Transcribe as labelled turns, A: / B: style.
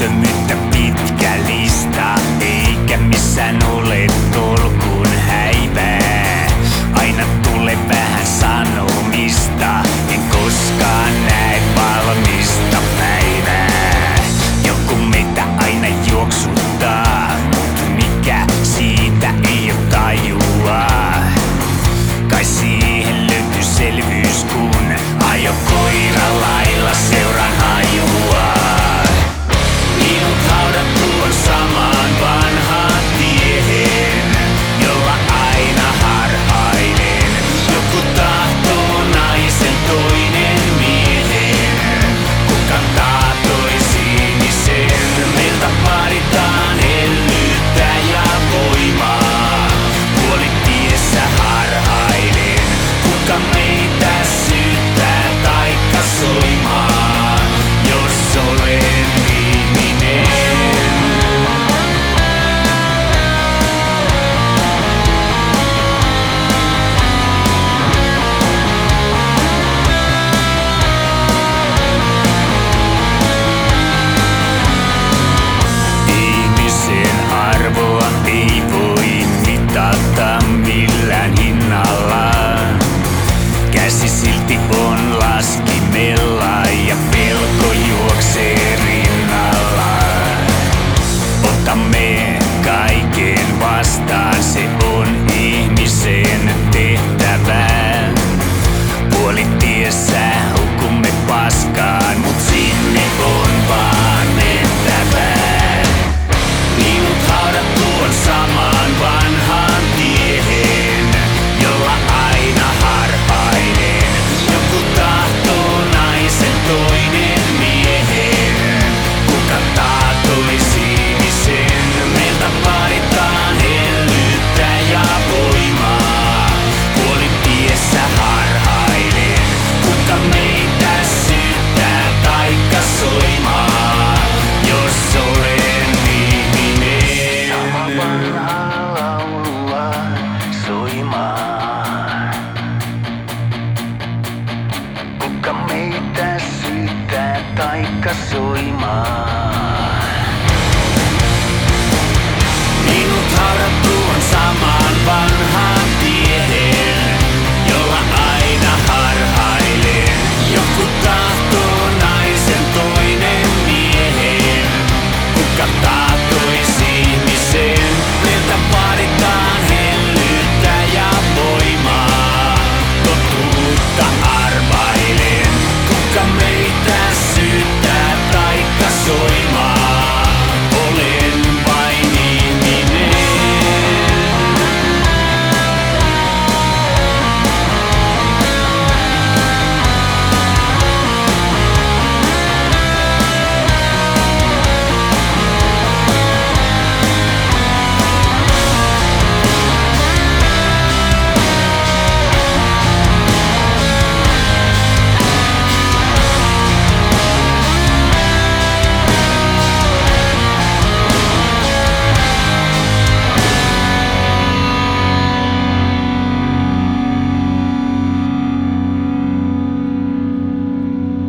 A: työttömyyttä pitkä lista Eikä missään ole tolkun häivää. Aina tulee vähän sanoa Laatikon laskimella ja taikka soimaan.